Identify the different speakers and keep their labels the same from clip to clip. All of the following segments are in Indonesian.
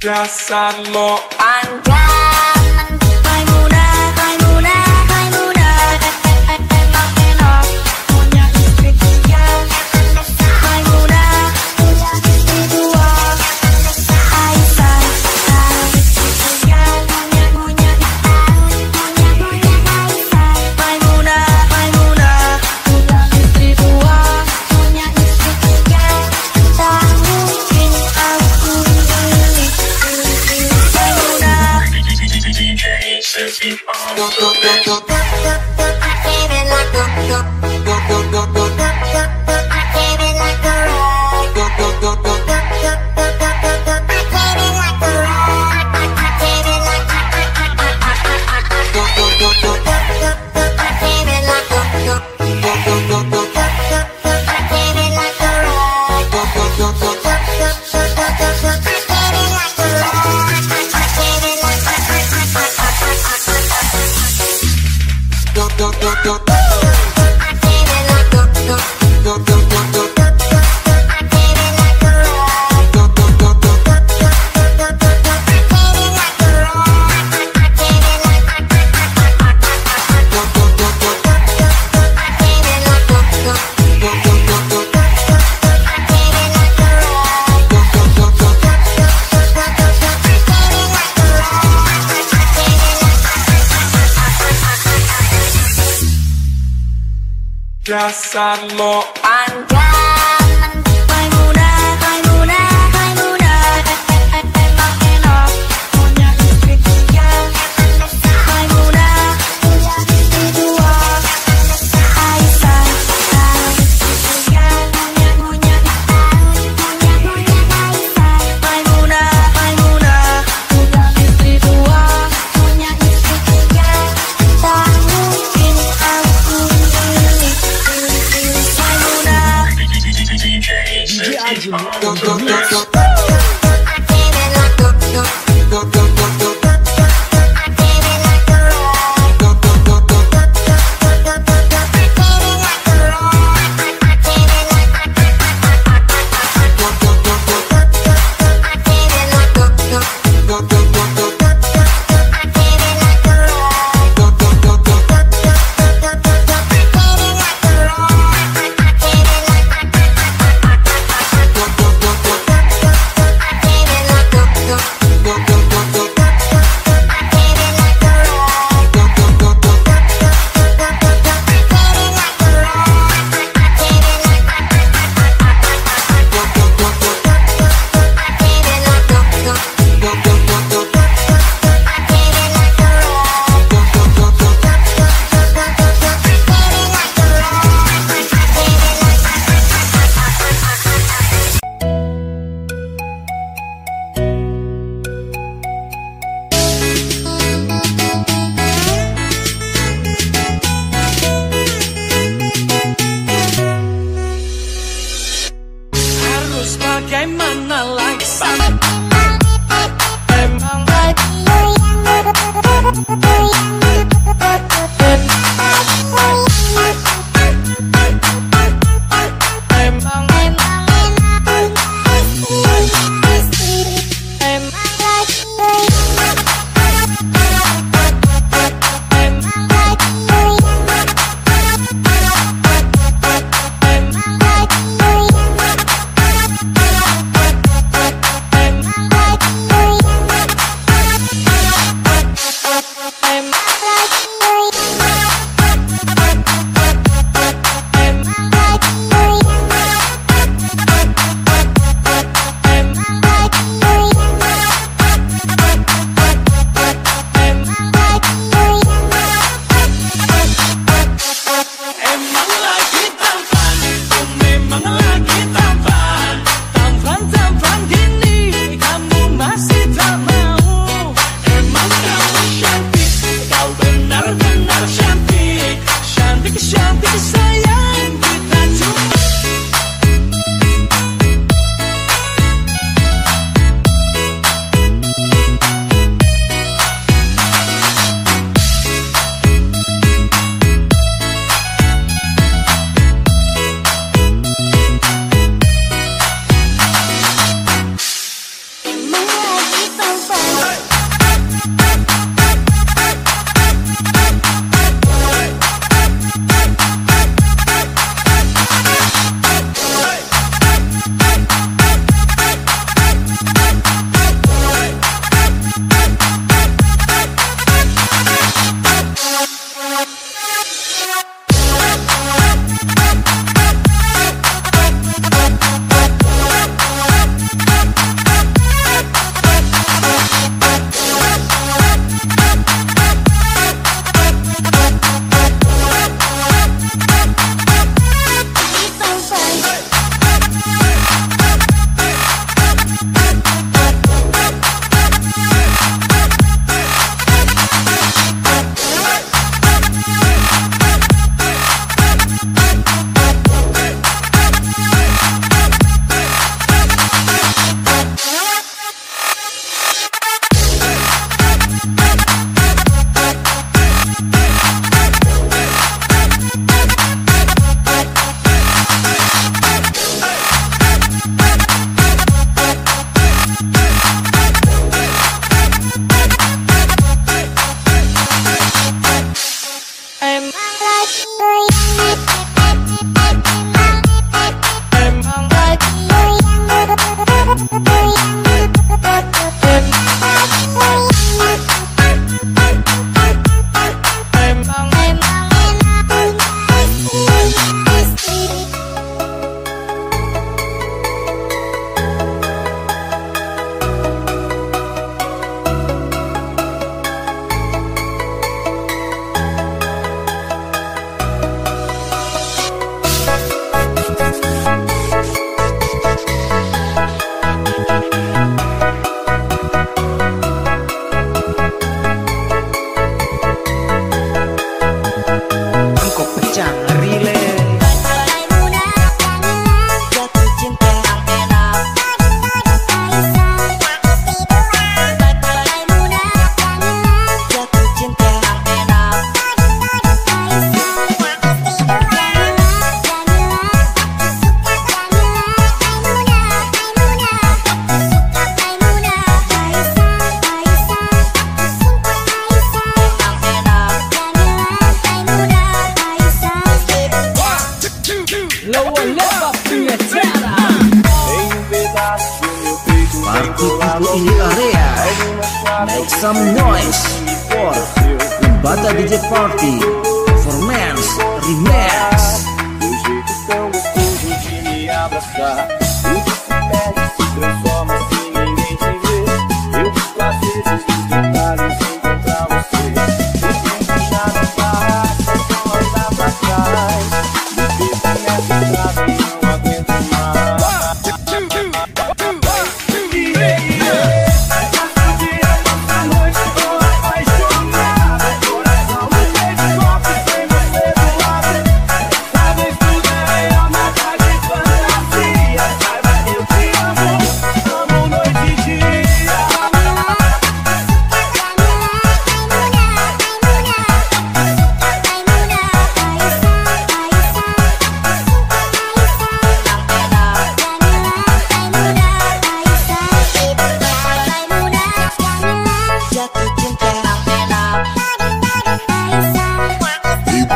Speaker 1: Dasar lo
Speaker 2: Ancaman
Speaker 3: pasarlo.
Speaker 4: And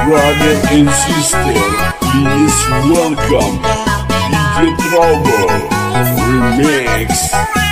Speaker 4: brother and sister, please welcome DJ Trouble Remix.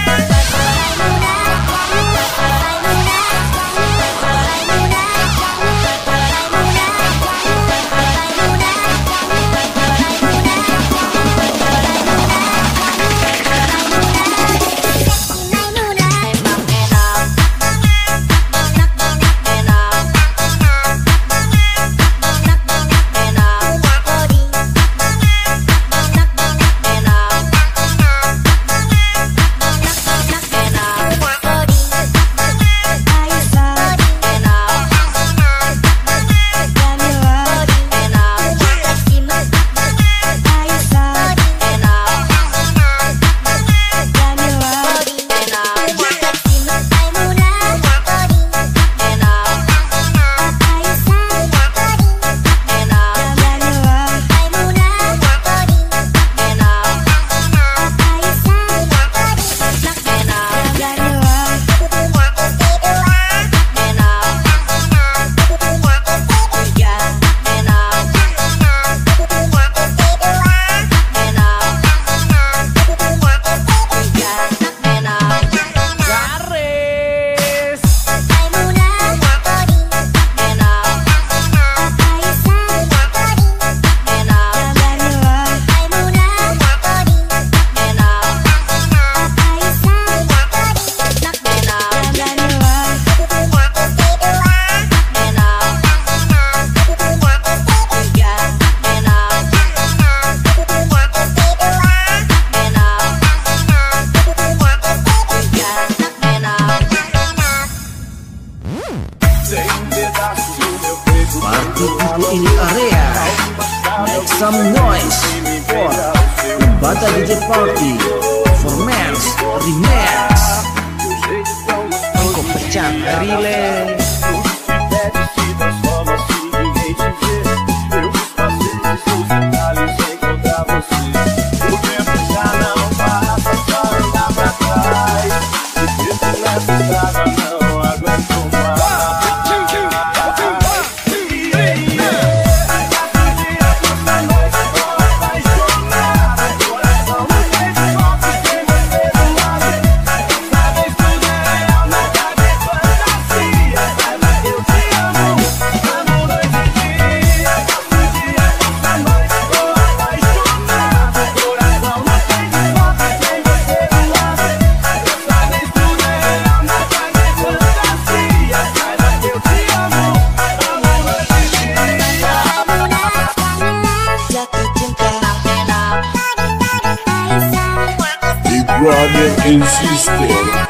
Speaker 4: and sister,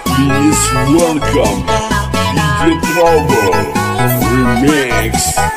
Speaker 4: please welcome DJ Trouble Remix.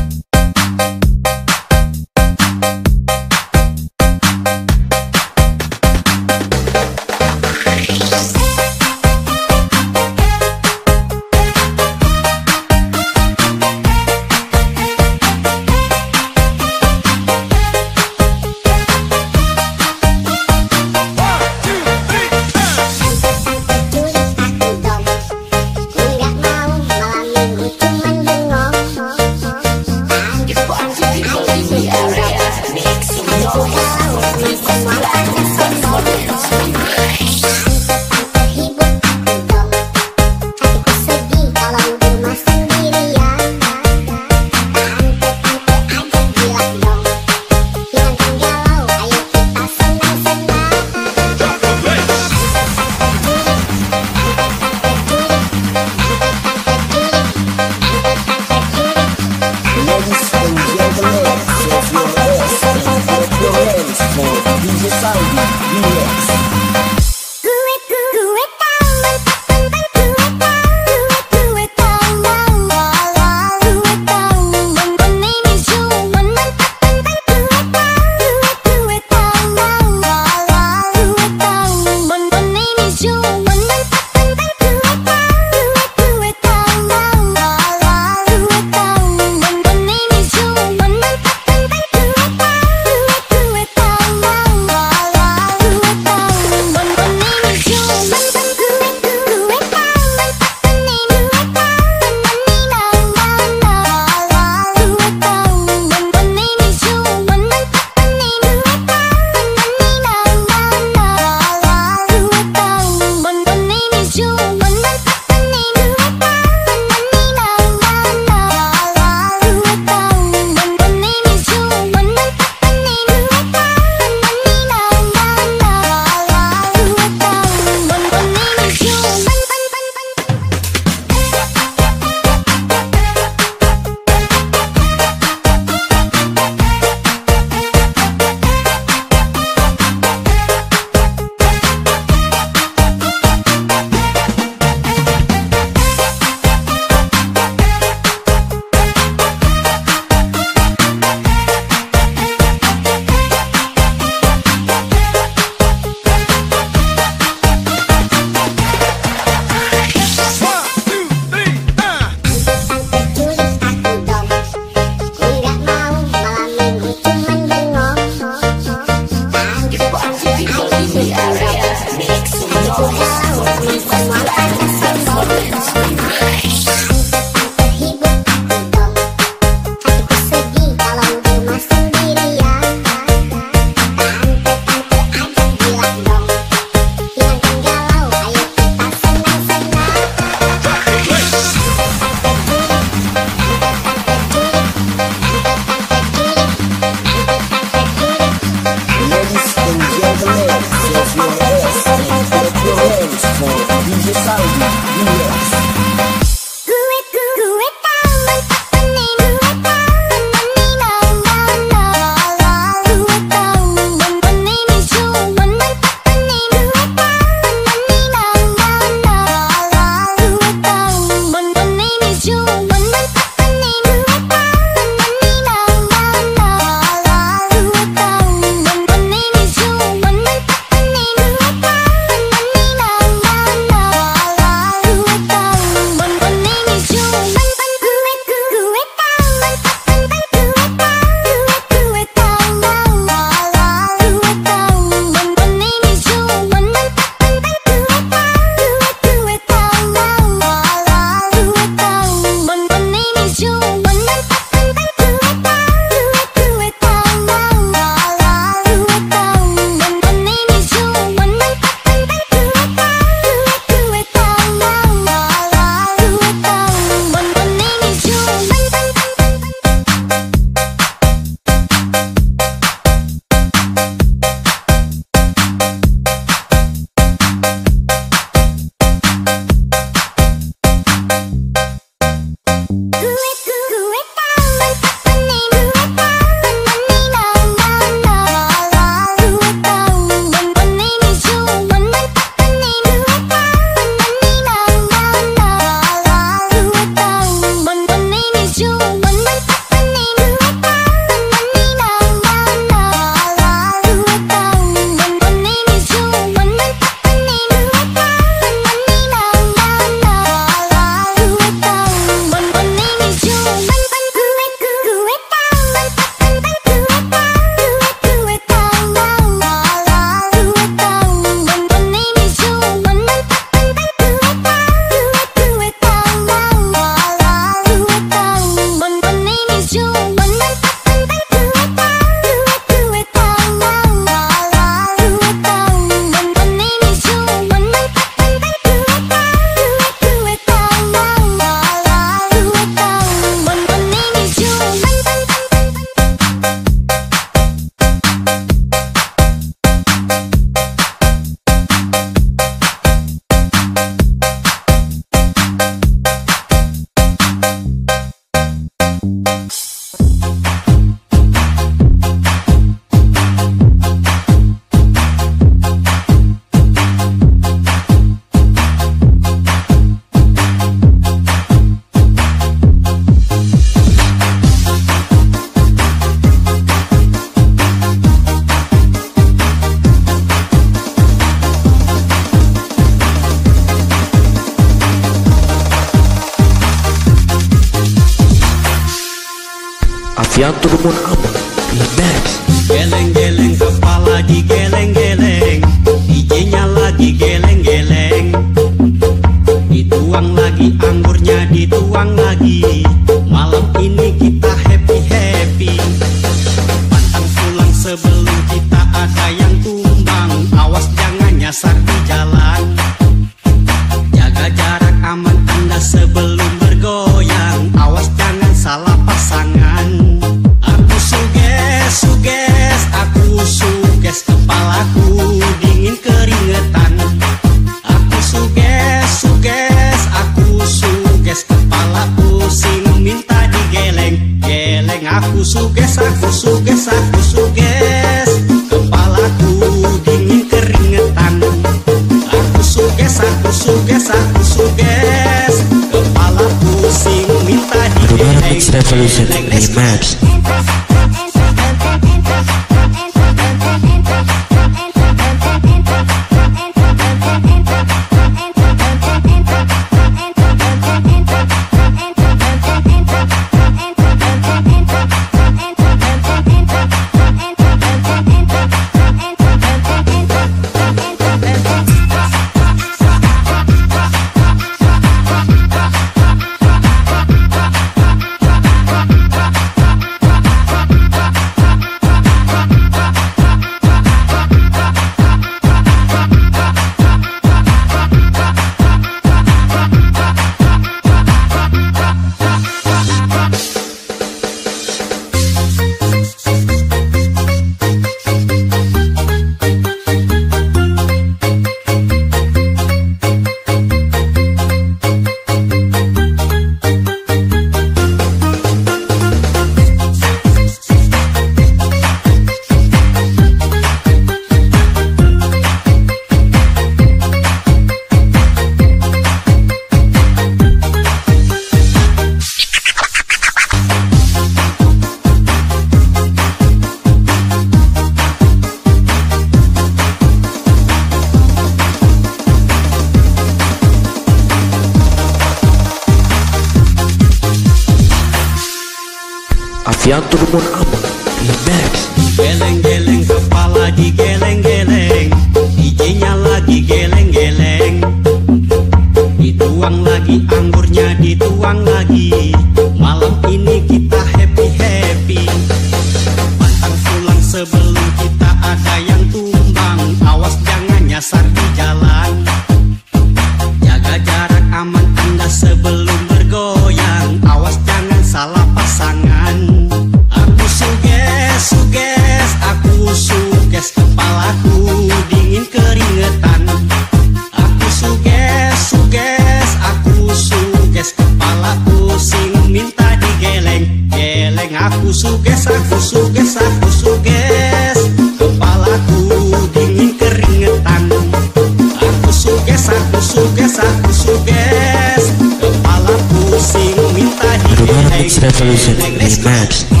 Speaker 5: revolution
Speaker 6: in maps.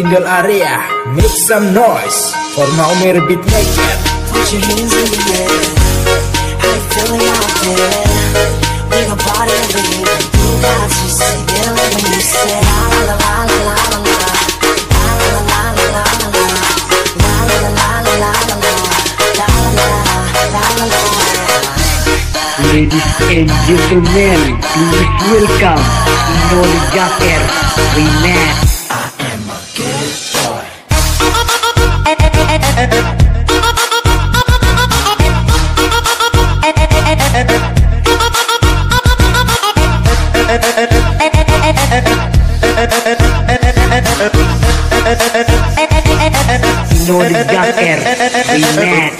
Speaker 6: Indol Area ya. Make some noise For Maumir Beatmaker.
Speaker 7: Put your hands in the air. How you feeling out there? We gon' party every evening You got to say Get away when you say
Speaker 8: Ladies and gentlemen, please welcome Nol Jacker
Speaker 7: Remake be mad.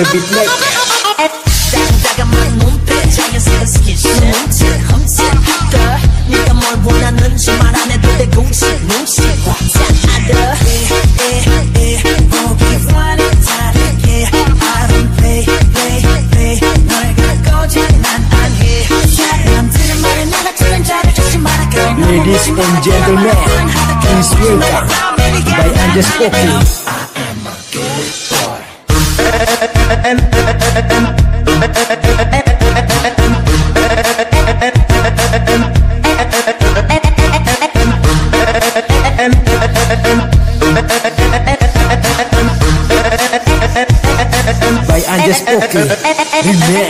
Speaker 7: a bit like
Speaker 6: Ladies and gentlemen, please welcome by Andes Oakley. Relax é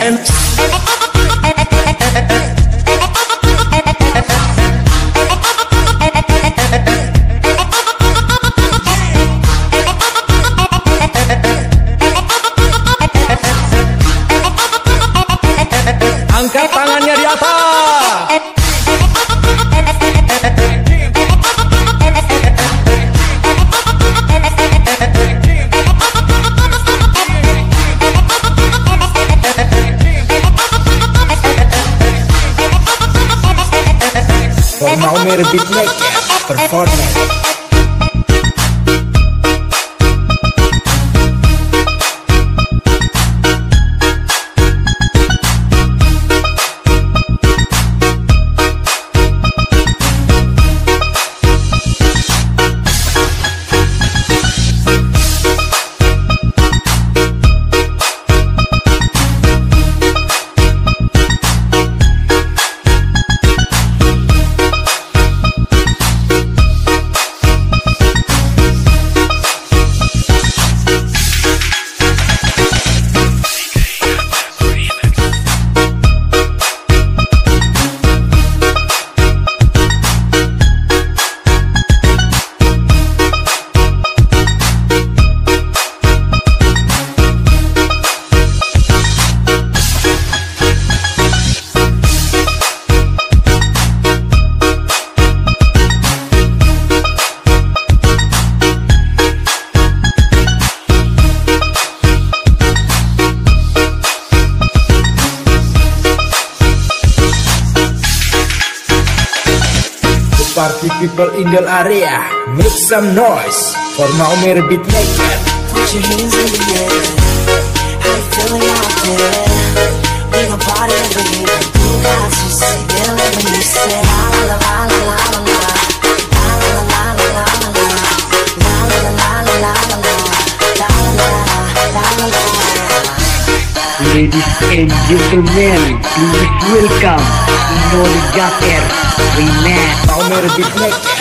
Speaker 6: the area, make some noise for Maumir Beatmaker.
Speaker 7: Put your hands in the air. How you feeling out there? We gon' party every year. You got to say it when you say la la la la la la la. La la la la la la la. La la la la la la la. La la la la la la.
Speaker 8: Ladies and gentlemen, please welcome Inol Jacker Remix
Speaker 6: Maumir Beatmaker.